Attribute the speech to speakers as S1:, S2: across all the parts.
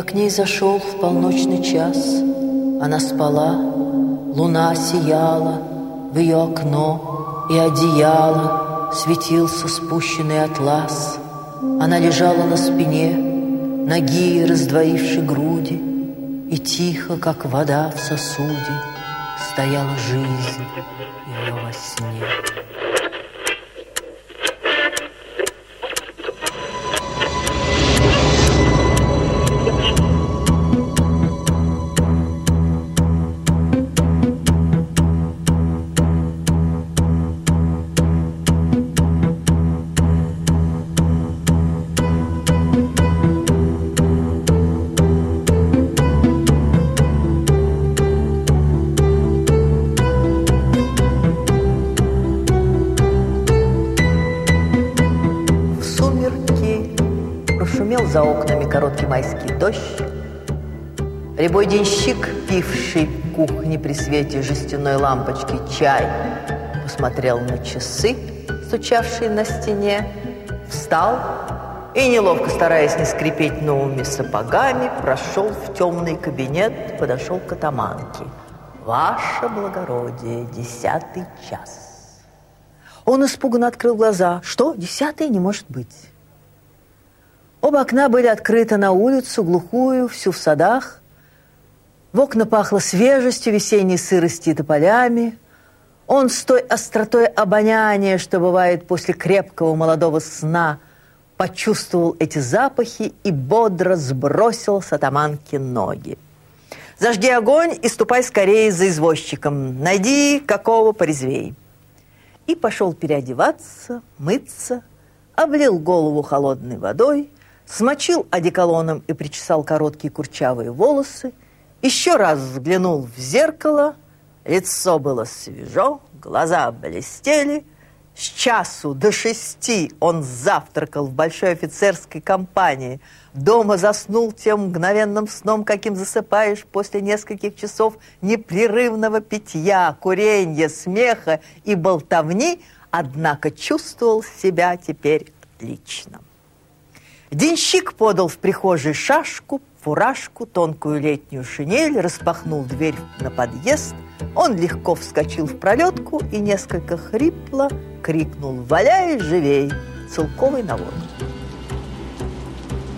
S1: Я к ней зашел в полночный час. Она спала, луна сияла в ее окно, и одеяло светился спущенный атлас. Она лежала на спине, ноги раздвоивши груди, и тихо, как вода в сосуде, стояла жизнь ее во сне. За окнами короткий майский дождь. Рябой денщик, пивший в кухне при свете жестяной лампочки чай, посмотрел на часы, стучавшие на стене, встал и, неловко стараясь не скрипеть новыми сапогами, прошел в темный кабинет, подошел к атаманке. «Ваше благородие, десятый час». Он испуганно открыл глаза. «Что? Десятый? Не может быть». Оба окна были открыты на улицу, глухую, всю в садах. В окна пахло свежестью, весенней сырости и тополями. Он с той остротой обоняния, что бывает после крепкого молодого сна, почувствовал эти запахи и бодро сбросил с атаманки ноги. «Зажги огонь и ступай скорее за извозчиком. Найди какого порезвей». И пошел переодеваться, мыться, облил голову холодной водой – смочил одеколоном и причесал короткие курчавые волосы, еще раз взглянул в зеркало, лицо было свежо, глаза блестели. С часу до шести он завтракал в большой офицерской компании. Дома заснул тем мгновенным сном, каким засыпаешь после нескольких часов непрерывного питья, курения, смеха и болтовни, однако чувствовал себя теперь отлично. Денщик подал в прихожей шашку, фуражку, тонкую летнюю шинель, распахнул дверь на подъезд. Он легко вскочил в пролетку и несколько хрипло крикнул «Валяй живей!» целковый навод.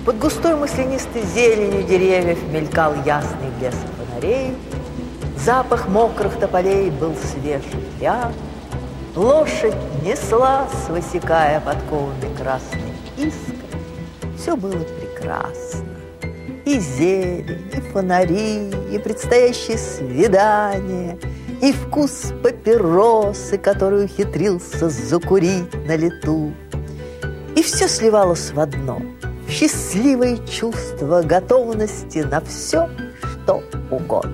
S1: Под густой маслянистой зеленью деревьев мелькал ясный блеск фонарей, запах мокрых тополей был свежий прям, лошадь неслась, высекая подковами красной искры, все было прекрасно. И зелень, и фонари, и предстоящее свидание, и вкус папиросы, который ухитрился закурить на лету. И все сливалось в одно – счастливое чувство готовности на все, что угодно.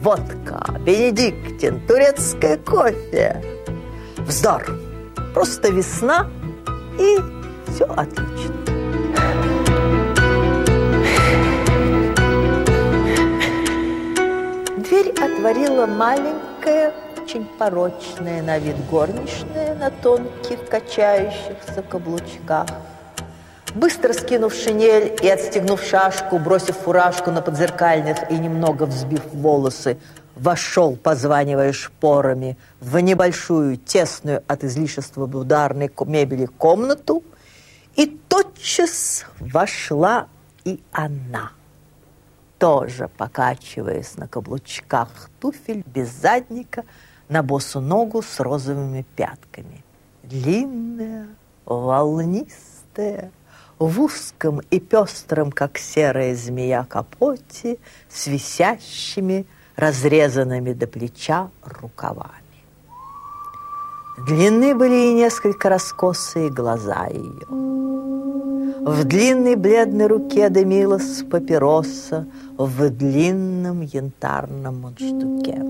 S1: Водка, бенедиктин, турецкое кофе. Вздор! Просто весна и все отлично. Дверь отворила маленькая, очень порочная на вид горничная на тонких качающихся каблучках. Быстро скинув шинель и отстегнув шашку, бросив фуражку на подзеркальных и немного взбив волосы, вошел, позванивая шпорами, в небольшую, тесную от излишества ударной мебели комнату, и тотчас вошла и она тоже покачиваясь на каблучках туфель без задника на босу ногу с розовыми пятками. Длинная, волнистая, в узком и пестром, как серая змея, капоте с висящими, разрезанными до плеча рукавами. Длинны были и несколько раскосые глаза ее. В длинной бледной руке дымилась папироса, в длинном янтарном мундштуке.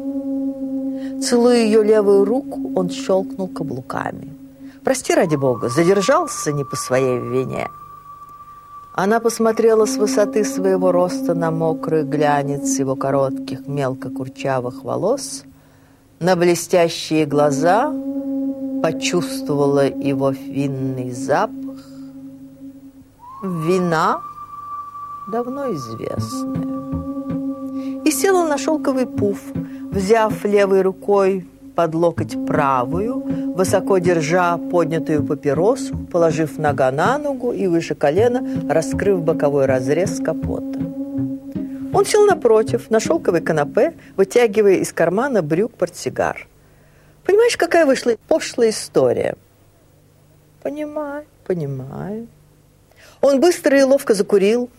S1: Целуя ее левую руку, он щелкнул каблуками. «Прости, ради бога, задержался не по своей вине». Она посмотрела с высоты своего роста на мокрый глянец его коротких мелко-курчавых волос, на блестящие глаза, почувствовала его винный запах. Вина давно известное. И села на шелковый пуф, взяв левой рукой под локоть правую, высоко держа поднятую папиросу, положив нога на ногу и выше колена, раскрыв боковой разрез капота. Он сел напротив, на шелковой канапе, вытягивая из кармана брюк портсигар. Понимаешь, какая вышла пошлая история? Понимаю, понимаю. Он быстро и ловко закурил,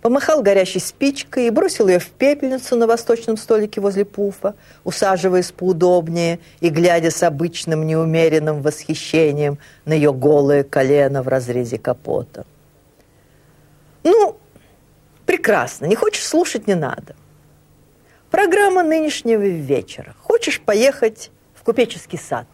S1: помахал горящей спичкой и бросил ее в пепельницу на восточном столике возле пуфа, усаживаясь поудобнее и глядя с обычным неумеренным восхищением на ее голое колено в разрезе капота. «Ну, прекрасно, не хочешь слушать, не надо. Программа нынешнего вечера. Хочешь поехать в купеческий сад?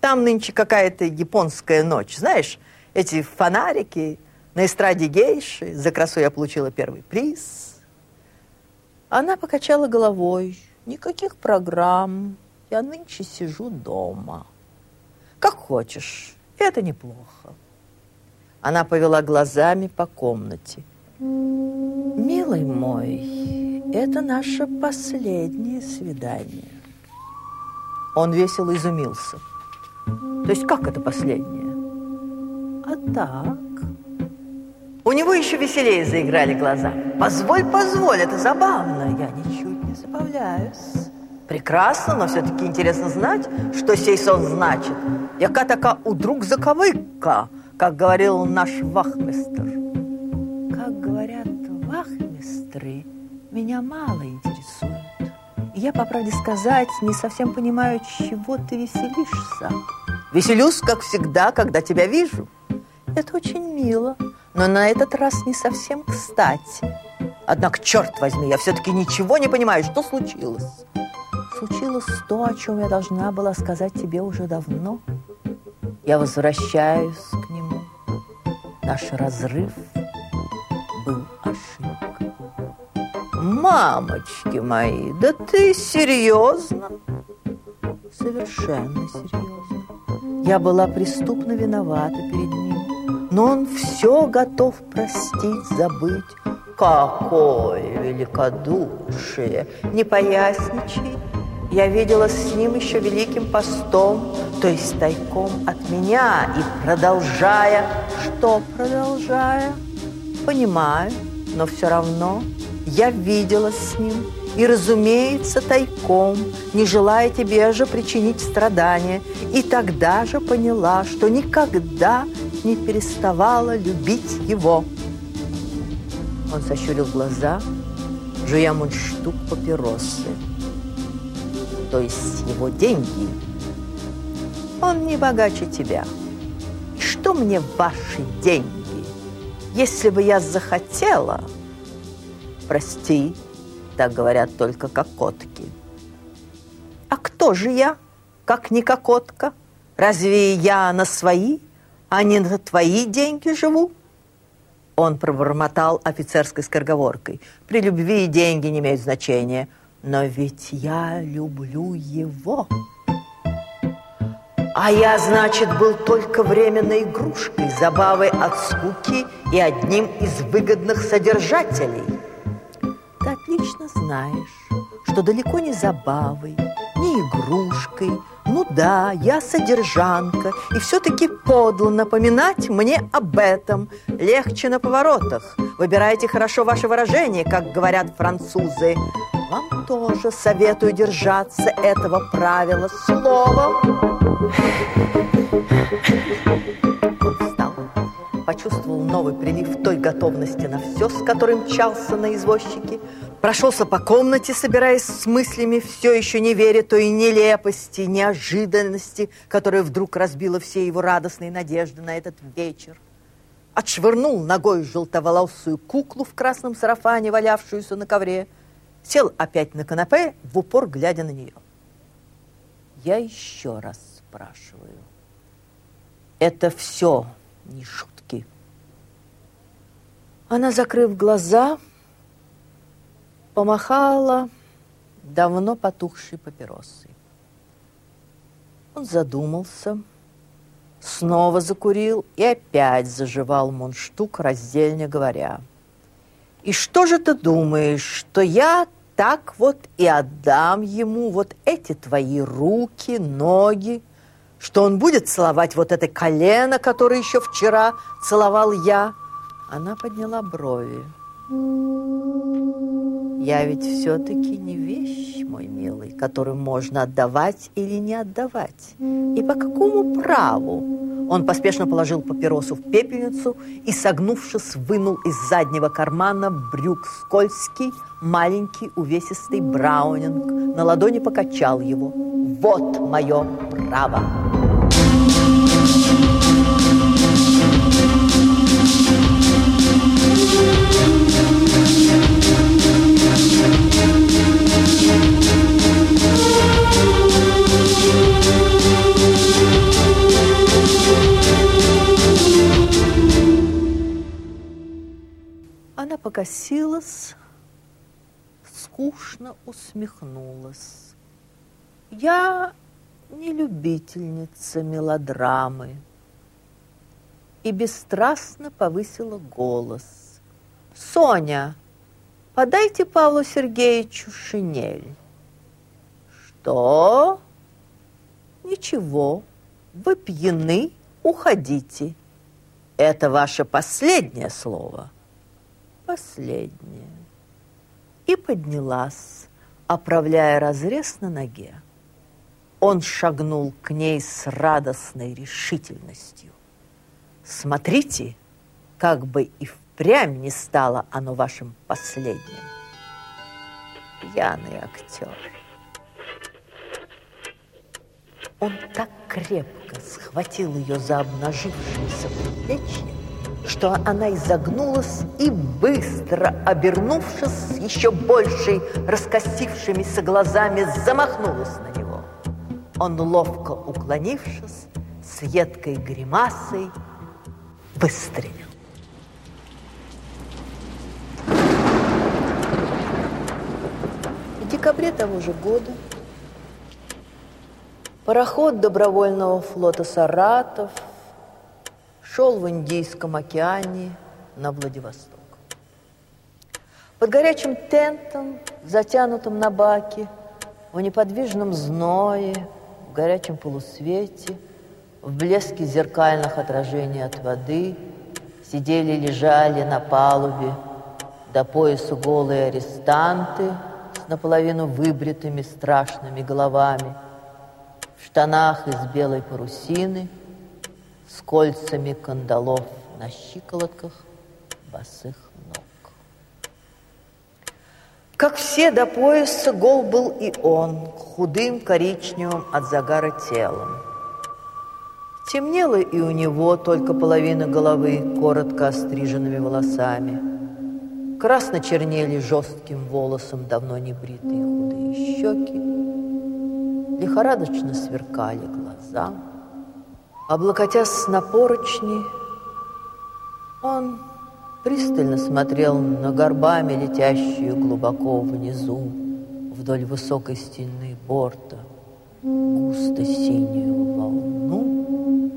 S1: Там нынче какая-то японская ночь, знаешь, эти фонарики, на эстраде гейши за красу я получила первый приз. Она покачала головой. Никаких программ. Я нынче сижу дома. Как хочешь. Это неплохо. Она повела глазами по комнате. Милый мой, это наше последнее свидание. Он весело изумился. То есть как это последнее? А так... У него еще веселее заиграли глаза. Позволь, позволь, это забавно. Я ничуть не забавляюсь. Прекрасно, но все-таки интересно знать, что сей сон значит. Яка така у друг заковыка, как говорил наш вахмистр. Как говорят вахмистры, меня мало интересует. Я, по правде сказать, не совсем понимаю, чего ты веселишься. Веселюсь, как всегда, когда тебя вижу. Это очень мило но на этот раз не совсем кстати. Однако, черт возьми, я все-таки ничего не понимаю, что случилось. Случилось то, о чем я должна была сказать тебе уже давно. Я возвращаюсь к нему. Наш разрыв был ошибкой. Мамочки мои, да ты серьезно? Совершенно серьезно. Я была преступно виновата перед ним но он все готов простить, забыть. Какое великодушие! Не поясничай. Я видела с ним еще великим постом, то есть тайком от меня, и продолжая, что продолжая, понимаю, но все равно я видела с ним, и, разумеется, тайком, не желая тебе же причинить страдания, и тогда же поняла, что никогда не переставала любить его. Он сощурил глаза, жуя мундштук папиросы. То есть его деньги. Он не богаче тебя. что мне ваши деньги? Если бы я захотела... Прости, так говорят только кокотки. А кто же я, как не кокотка? Разве я на свои а не на твои деньги живу?» Он пробормотал офицерской скороговоркой. «При любви деньги не имеют значения. Но ведь я люблю его». А я, значит, был только временной игрушкой, забавой от скуки и одним из выгодных содержателей. Ты отлично знаешь, что далеко не забавой, не игрушкой, ну да, я содержанка, и все-таки подло напоминать мне об этом. Легче на поворотах. Выбирайте хорошо ваши выражения, как говорят французы. Вам тоже советую держаться этого правила слова. Он встал, почувствовал новый прилив той готовности на все, с которым мчался на извозчике, Прошелся по комнате, собираясь с мыслями, все еще не веря той нелепости, неожиданности, которая вдруг разбила все его радостные надежды на этот вечер. Отшвырнул ногой желтоволосую куклу в красном сарафане, валявшуюся на ковре, сел опять на канапе, в упор глядя на нее. Я еще раз спрашиваю. Это все не шутки. Она, закрыв глаза, помахала давно потухшей папиросой. Он задумался, снова закурил и опять заживал мундштук, раздельно говоря. И что же ты думаешь, что я так вот и отдам ему вот эти твои руки, ноги, что он будет целовать вот это колено, которое еще вчера целовал я? Она подняла брови. Я ведь все-таки не вещь, мой милый, которую можно отдавать или не отдавать. И по какому праву? Он поспешно положил папиросу в пепельницу и, согнувшись, вынул из заднего кармана брюк скользкий, маленький увесистый браунинг. На ладони покачал его. Вот мое право. Покосилась, скучно усмехнулась. Я не любительница мелодрамы и бесстрастно повысила голос. «Соня, подайте Павлу Сергеевичу шинель». «Что?» «Ничего, вы пьяны, уходите. Это ваше последнее слово?» «Последнее». И поднялась, оправляя разрез на ноге. Он шагнул к ней с радостной решительностью. «Смотрите, как бы и впрямь не стало оно вашим последним. Пьяный актер». Он так крепко схватил ее за обнажившееся предплечье, что она изогнулась и, быстро обернувшись еще большей раскосившимися глазами, замахнулась на него. Он, ловко уклонившись, с едкой гримасой выстрелил. В декабре того же года пароход добровольного флота «Саратов» шел в Индийском океане на Владивосток. Под горячим тентом, затянутым на баке, в неподвижном зное, в горячем полусвете, в блеске зеркальных отражений от воды сидели, лежали на палубе до пояса голые арестанты с наполовину выбритыми страшными головами, в штанах из белой парусины, с кольцами кандалов на щиколотках босых ног. Как все до пояса, гол был и он, худым коричневым от загара телом. Темнело и у него только половина головы коротко остриженными волосами. Красно чернели жестким волосом давно не бритые худые щеки. Лихорадочно сверкали глаза. Облокотясь на поручни, он пристально смотрел на горбами, летящую глубоко внизу, вдоль высокой стены борта, густо синюю волну.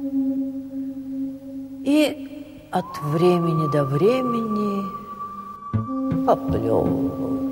S1: И от времени до времени поплевывал